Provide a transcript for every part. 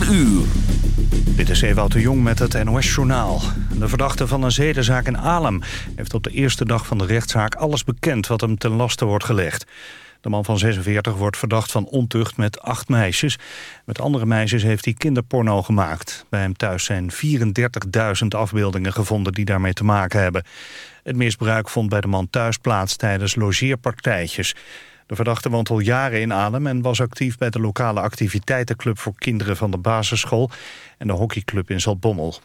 4 uur. Dit is Ewout de Jong met het NOS-journaal. De verdachte van een zedenzaak in Alem heeft op de eerste dag van de rechtszaak alles bekend wat hem ten laste wordt gelegd. De man van 46 wordt verdacht van ontucht met acht meisjes. Met andere meisjes heeft hij kinderporno gemaakt. Bij hem thuis zijn 34.000 afbeeldingen gevonden die daarmee te maken hebben. Het misbruik vond bij de man thuis plaats tijdens logeerpartijtjes. De verdachte woont al jaren in Adem en was actief bij de lokale activiteitenclub voor kinderen van de basisschool en de hockeyclub in Zaltbommel.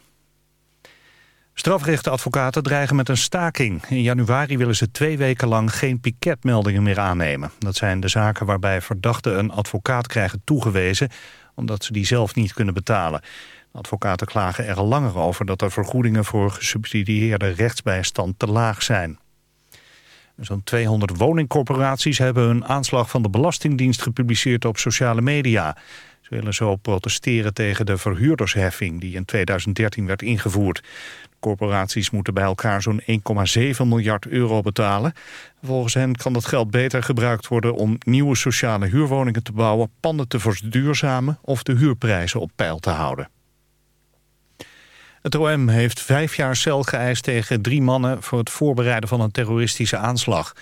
Strafrechtadvocaten dreigen met een staking. In januari willen ze twee weken lang geen piketmeldingen meer aannemen. Dat zijn de zaken waarbij verdachten een advocaat krijgen toegewezen... omdat ze die zelf niet kunnen betalen. advocaten klagen er al langer over dat de vergoedingen voor gesubsidieerde rechtsbijstand te laag zijn. Zo'n 200 woningcorporaties hebben een aanslag van de Belastingdienst gepubliceerd op sociale media. Ze willen zo protesteren tegen de verhuurdersheffing die in 2013 werd ingevoerd. De corporaties moeten bij elkaar zo'n 1,7 miljard euro betalen. Volgens hen kan dat geld beter gebruikt worden om nieuwe sociale huurwoningen te bouwen, panden te verduurzamen of de huurprijzen op peil te houden. Het OM heeft vijf jaar cel geëist tegen drie mannen... voor het voorbereiden van een terroristische aanslag.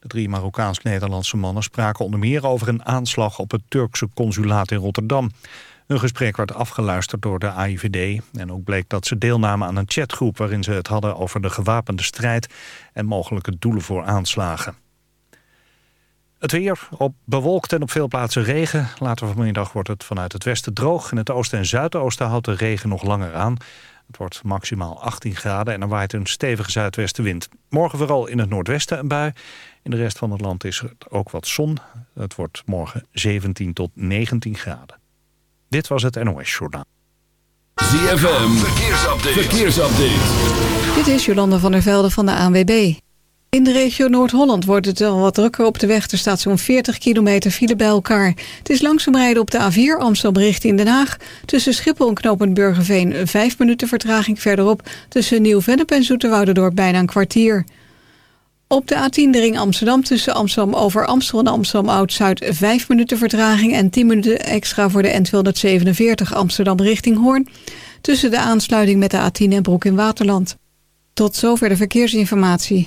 De drie Marokkaans-Nederlandse mannen spraken onder meer over een aanslag... op het Turkse consulaat in Rotterdam. Hun gesprek werd afgeluisterd door de AIVD. En ook bleek dat ze deelnamen aan een chatgroep... waarin ze het hadden over de gewapende strijd... en mogelijke doelen voor aanslagen. Het weer, op bewolkt en op veel plaatsen regen. Later vanmiddag wordt het vanuit het westen droog. In het oosten en zuidoosten houdt de regen nog langer aan. Het wordt maximaal 18 graden en er waait een stevige zuidwestenwind. Morgen vooral in het noordwesten een bui. In de rest van het land is er ook wat zon. Het wordt morgen 17 tot 19 graden. Dit was het NOS Journaal. ZFM, verkeersupdate. verkeersupdate. Dit is Jolanda van der Velde van de ANWB. In de regio Noord-Holland wordt het wel wat drukker op de weg. Er staat zo'n 40 kilometer file bij elkaar. Het is langzaam rijden op de A4 Amsterdam richting Den Haag. Tussen Schiphol en knooppunt Burgerveen 5 minuten vertraging verderop. Tussen Nieuw-Vennep en Zoeterwoudendorp bijna een kwartier. Op de A10 de ring Amsterdam tussen Amsterdam over Amstel en Amsterdam Oud-Zuid 5 minuten vertraging en 10 minuten extra voor de N247 Amsterdam richting Hoorn. Tussen de aansluiting met de A10 en Broek in Waterland. Tot zover de verkeersinformatie.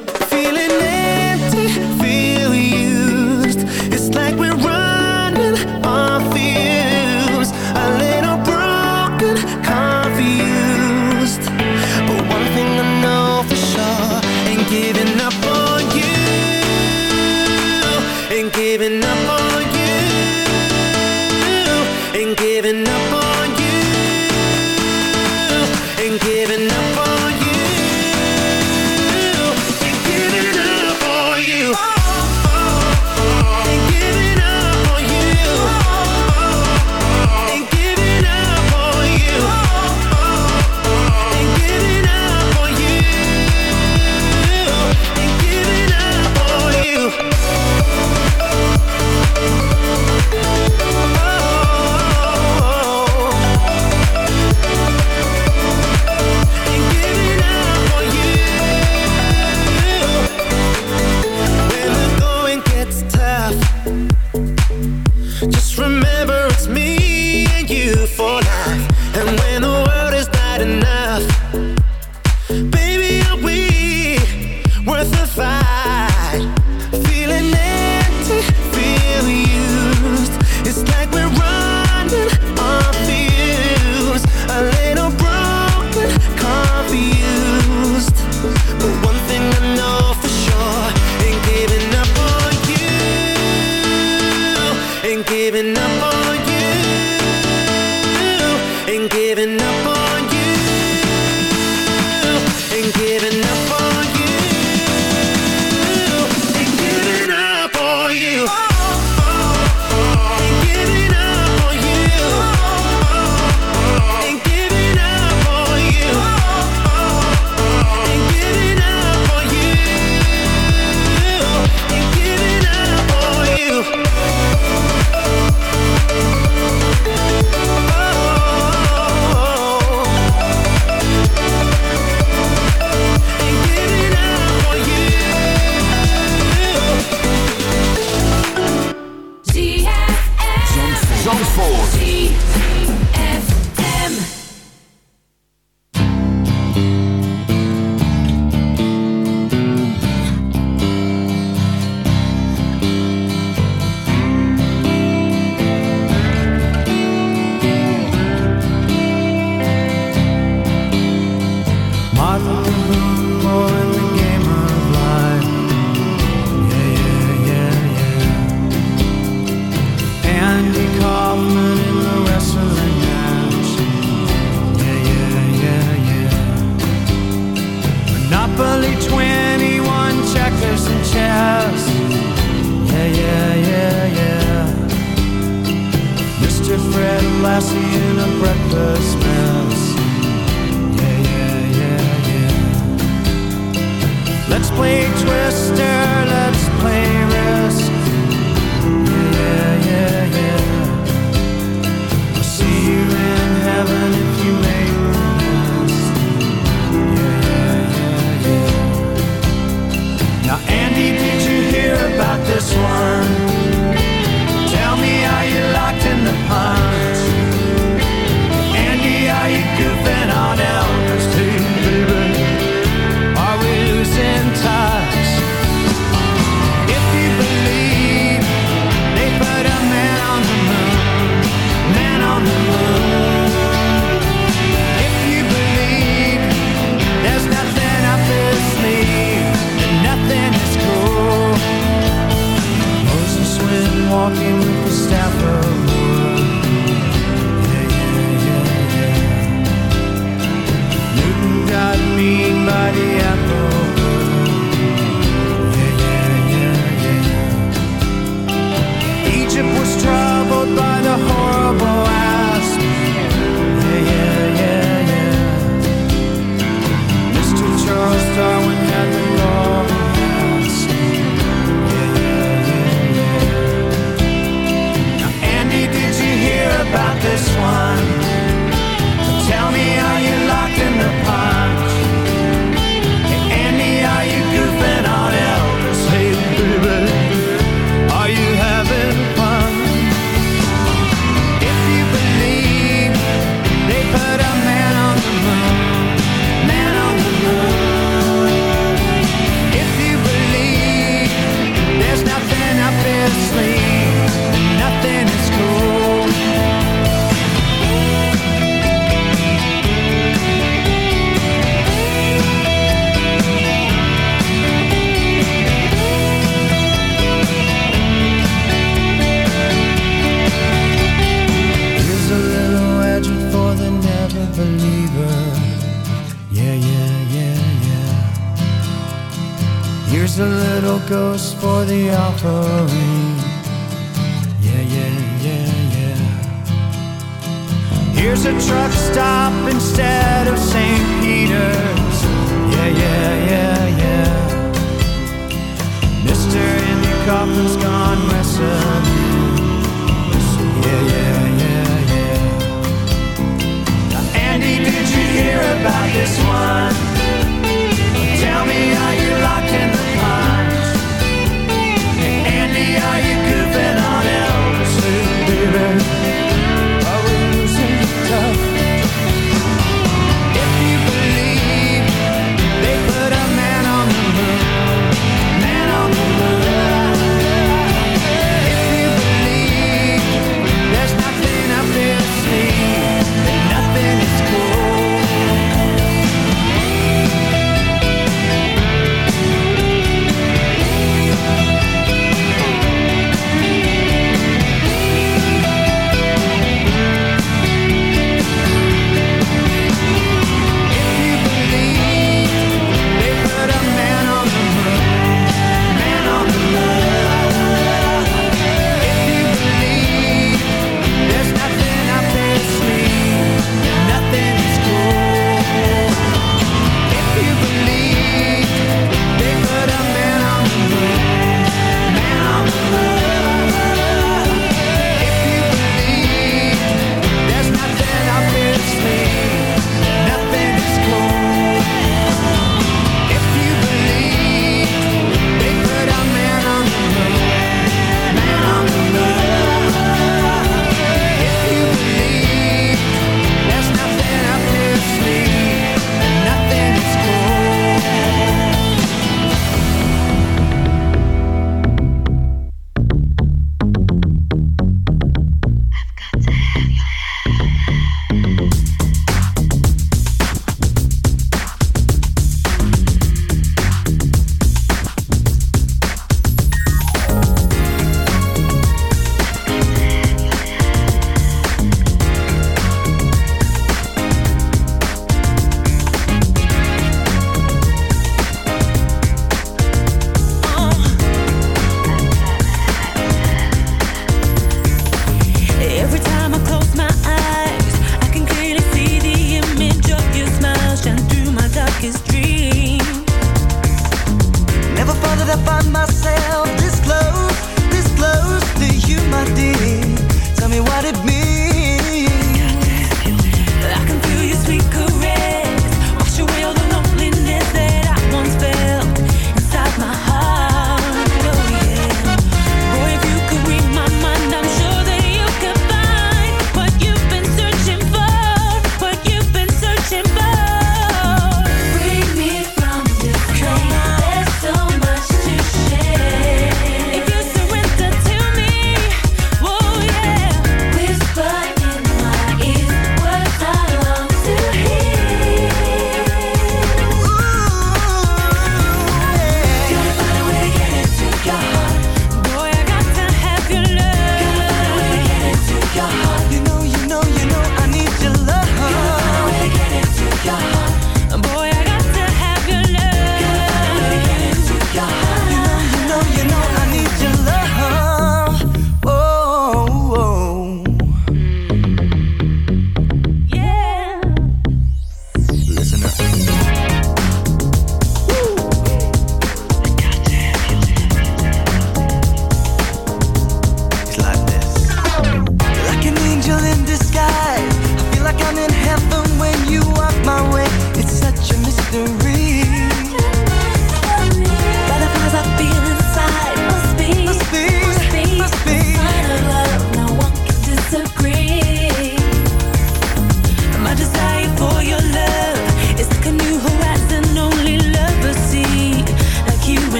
waving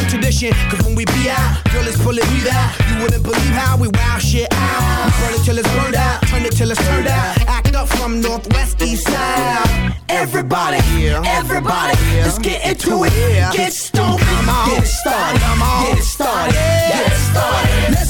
a tradition. Cause when we be out, girl, it's pulling me out. You wouldn't believe how we wow shit out. We burn it till it's burned out, turn it till it's turned out. Act up from Northwest East Side. Everybody, yeah. everybody, yeah. let's get into it. Yeah. Get stoned, get it started, get it started, get it started. Get it started. Let's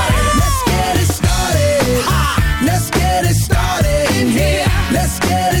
Let's get it started. In here. Let's get it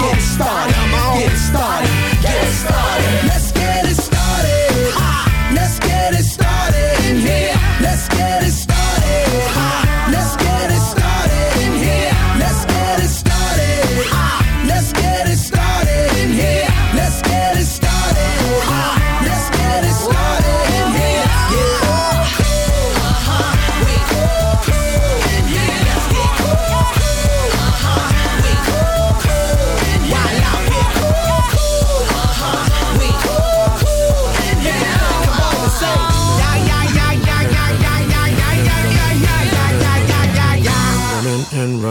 get started, get started, get started. Let's get it started. Ha! Let's get it started in here. Let's get it started.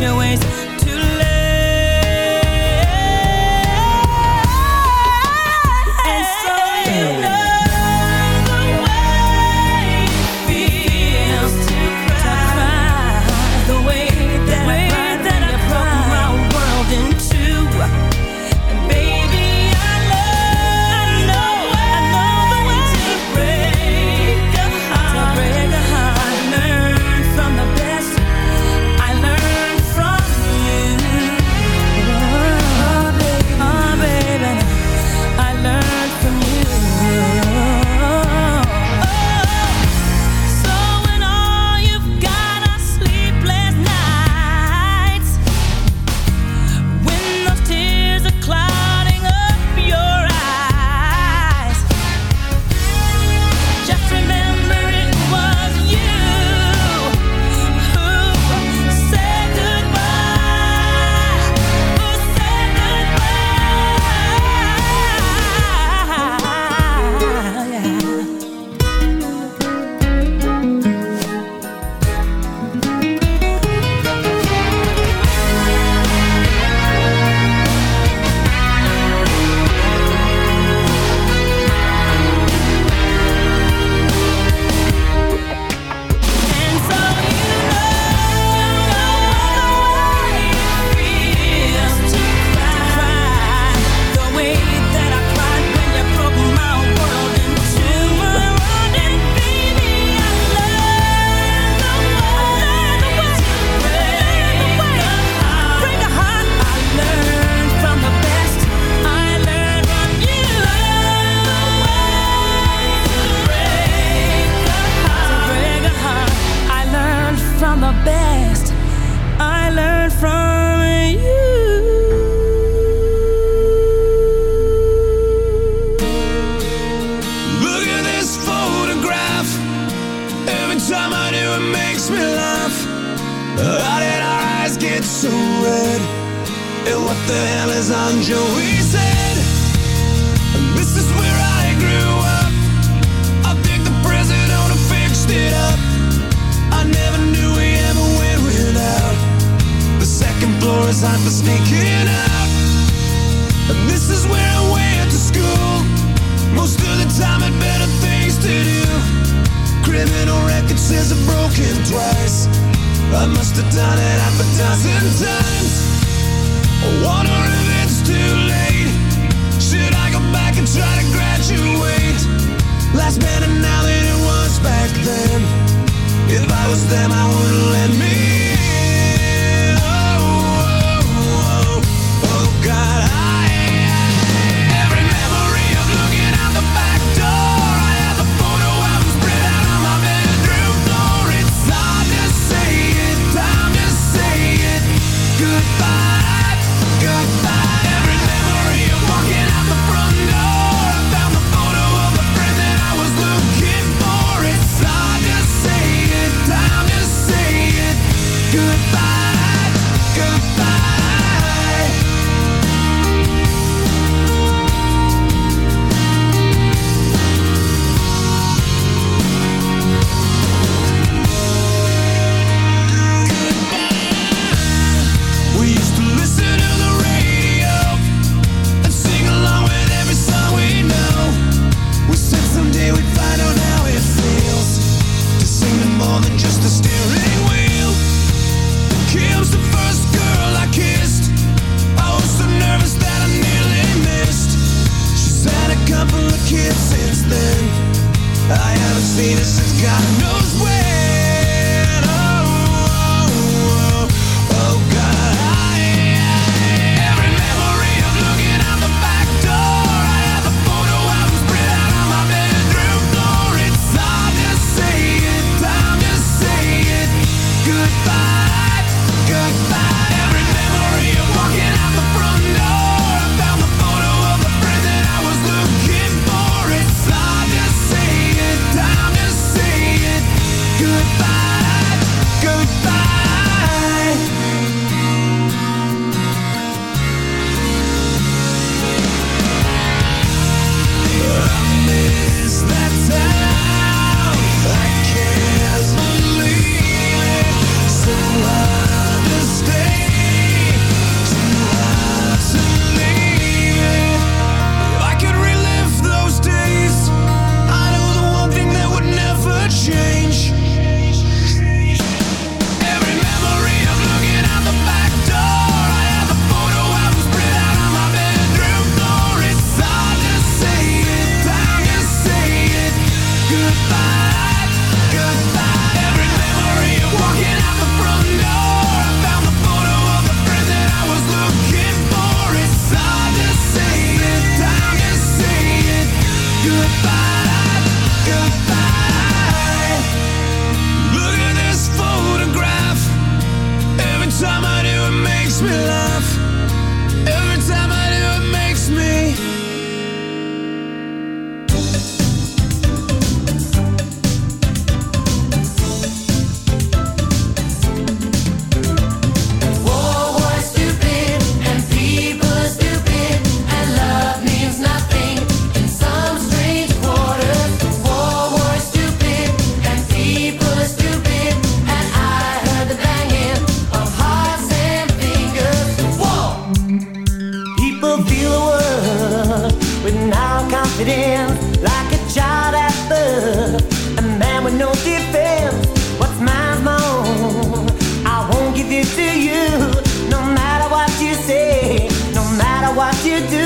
Your ways paradise I must have done it half a dozen times. I wonder if it's too late. Should I go back and try to graduate? Less better now than it was back then. If I was them I wouldn't let me you do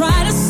try to